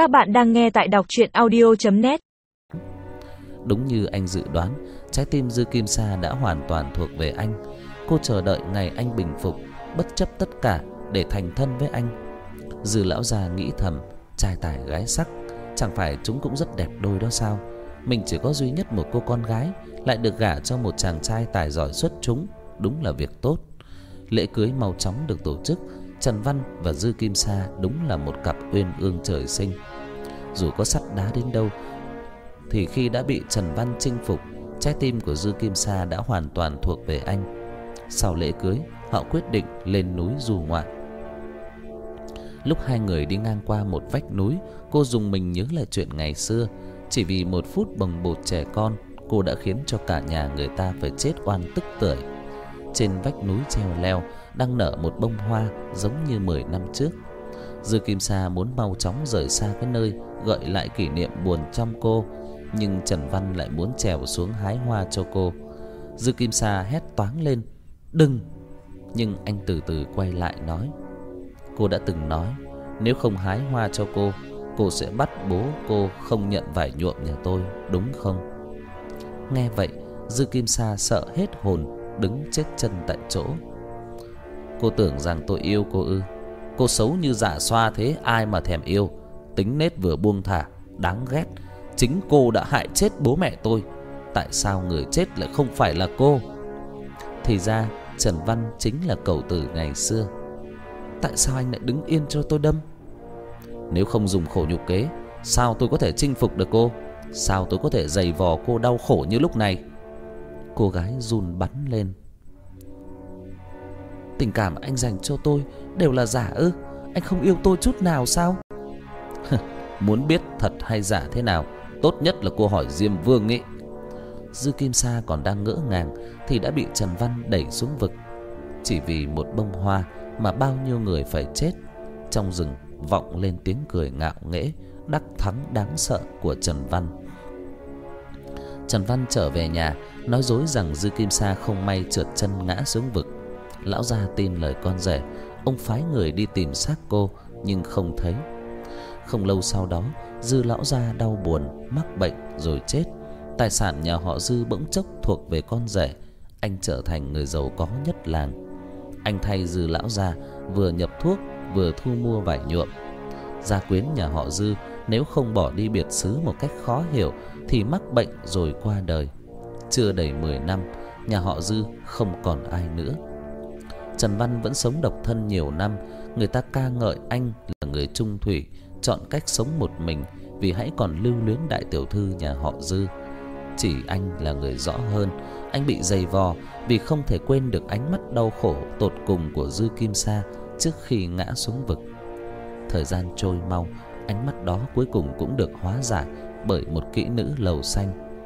Các bạn đang nghe tại đọc chuyện audio.net Đúng như anh dự đoán, trái tim Dư Kim Sa đã hoàn toàn thuộc về anh. Cô chờ đợi ngày anh bình phục, bất chấp tất cả để thành thân với anh. Dư lão già nghĩ thầm, trai tài gái sắc, chẳng phải chúng cũng rất đẹp đôi đó sao? Mình chỉ có duy nhất một cô con gái, lại được gả cho một chàng trai tài giỏi xuất chúng, đúng là việc tốt. Lễ cưới mau chóng được tổ chức, Trần Văn và Dư Kim Sa đúng là một cặp uyên ương trời sinh. Dù có sắt đá đến đâu thì khi đã bị Trần Văn chinh phục, trái tim của Dư Kim Sa đã hoàn toàn thuộc về anh. Sau lễ cưới, họ quyết định lên núi du ngoạn. Lúc hai người đi ngang qua một vách núi, cô dùng mình nhớ lại chuyện ngày xưa, chỉ vì một phút bồng bột trẻ con, cô đã khiến cho cả nhà người ta phải chết oan tức tưởi. Trên vách núi treo leo đang nở một bông hoa giống như 10 năm trước. Dư Kim Sa muốn mau chóng rời xa cái nơi gợi lại kỷ niệm buồn trong cô, nhưng Trần Văn lại muốn trèo xuống hái hoa cho cô. Dư Kim Sa hét toáng lên, "Đừng!" Nhưng anh từ từ quay lại nói, "Cô đã từng nói, nếu không hái hoa cho cô, cô sẽ bắt bố cô không nhận vải nhuộm nhà tôi, đúng không?" Nghe vậy, Dư Kim Sa sợ hết hồn, đứng chết chân tại chỗ. Cô tưởng rằng tôi yêu cô ư? Cô xấu như giả xoa thế ai mà thèm yêu, tính nết vừa buông thả, đáng ghét. Chính cô đã hại chết bố mẹ tôi. Tại sao người chết lại không phải là cô? Thì ra Trần Văn chính là cậu tử ngày xưa. Tại sao anh lại đứng yên cho tôi đâm? Nếu không dùng khổ nhục kế, sao tôi có thể chinh phục được cô? Sao tôi có thể giày vò cô đau khổ như lúc này? Cô gái run bắn lên. Tình cảm anh dành cho tôi đều là giả ư? Anh không yêu tôi chút nào sao? Muốn biết thật hay giả thế nào, tốt nhất là cô hỏi Diêm Vương ấy. Dư Kim Sa còn đang ngỡ ngàng thì đã bị Trần Văn đẩy xuống vực. Chỉ vì một bông hoa mà bao nhiêu người phải chết. Trong rừng vọng lên tiếng cười ngạo nghễ, đắc thắng đáng sợ của Trần Văn. Trần Văn trở về nhà, nói dối rằng Dư Kim Sa không may trượt chân ngã xuống vực. Lão gia tin lời con rể, ông phái người đi tìm xác cô nhưng không thấy. Không lâu sau đó, Dư lão gia đau buồn, mắc bệnh rồi chết. Tài sản nhà họ Dư bỗng chốc thuộc về con rể, anh trở thành người giàu có nhất làng. Anh thay Dư lão gia vừa nhập thuốc vừa thu mua vải nhuộm. Gia quyến nhà họ Dư nếu không bỏ đi biệt xứ một cách khó hiểu thì mắc bệnh rồi qua đời. Chưa đầy 10 năm, nhà họ Dư không còn ai nữa. Trần Văn vẫn sống độc thân nhiều năm, người ta ca ngợi anh là người trung thủy, chọn cách sống một mình vì hãy còn lưu luyến đại tiểu thư nhà họ Dư. Chỉ anh là người rõ hơn, anh bị dày vò vì không thể quên được ánh mắt đau khổ tột cùng của Dư Kim Sa trước khi ngã xuống vực. Thời gian trôi mau, ánh mắt đó cuối cùng cũng được hóa giải bởi một kỹ nữ lầu xanh.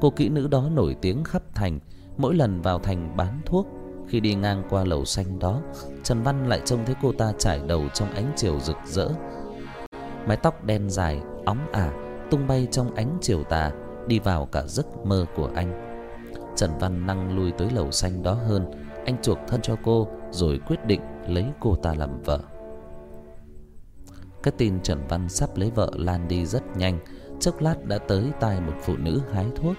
Cô kỹ nữ đó nổi tiếng khắp thành, mỗi lần vào thành bán thuốc, khi đi ngang qua lầu xanh đó, Trần Văn lại trông thấy cô ta trải đầu trong ánh chiều rực rỡ. Mái tóc đen dài, óng ả, tung bay trong ánh chiều tà, đi vào cả giấc mơ của anh. Trần Văn năng lui tới lầu xanh đó hơn, anh chuộc thân cho cô rồi quyết định lấy cô ta làm vợ. Cái tin Trần Văn sắp lấy vợ lan đi rất nhanh, chốc lát đã tới tai một phụ nữ hái thuốc.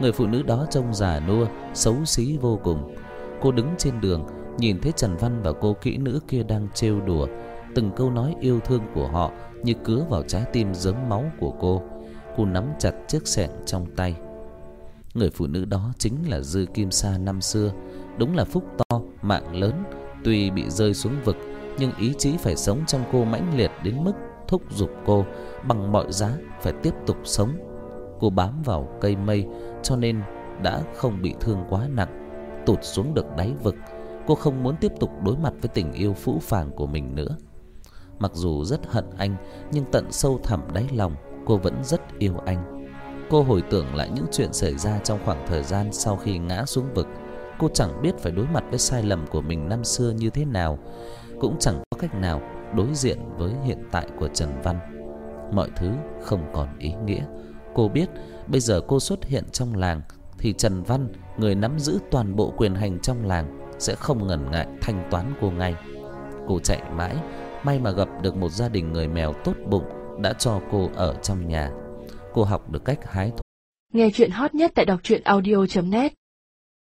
Người phụ nữ đó trông già nua, xấu xí vô cùng. Cô đứng trên đường, nhìn thấy Trần Văn và cô kỹ nữ kia đang trêu đùa, từng câu nói yêu thương của họ như cứa vào trái tim giớm máu của cô. Cô nắm chặt chiếc xẻng trong tay. Người phụ nữ đó chính là Dư Kim Sa năm xưa, đúng là phúc to, mạng lớn, tuy bị rơi xuống vực nhưng ý chí phải sống trong cô mãnh liệt đến mức thúc giục cô bằng mọi giá phải tiếp tục sống. Cô bám vào cây mây cho nên đã không bị thương quá nặng, tụt xuống được đáy vực. Cô không muốn tiếp tục đối mặt với tình yêu phũ phàng của mình nữa. Mặc dù rất hận anh, nhưng tận sâu thẳm đáy lòng, cô vẫn rất yêu anh. Cô hồi tưởng lại những chuyện xảy ra trong khoảng thời gian sau khi ngã xuống vực. Cô chẳng biết phải đối mặt với sai lầm của mình năm xưa như thế nào, cũng chẳng có cách nào đối diện với hiện tại của Trần Văn. Mọi thứ không còn ý nghĩa. Cô biết bây giờ cô xuất hiện trong làng thì Trần Văn, người nắm giữ toàn bộ quyền hành trong làng sẽ không ngần ngại thanh toán cô ngay. Cô chạy mãi, may mà gặp được một gia đình người mèo tốt bụng đã cho cô ở trong nhà. Cô học được cách hái thuốc. Nghe chuyện hot nhất tại đọc truyện audio.net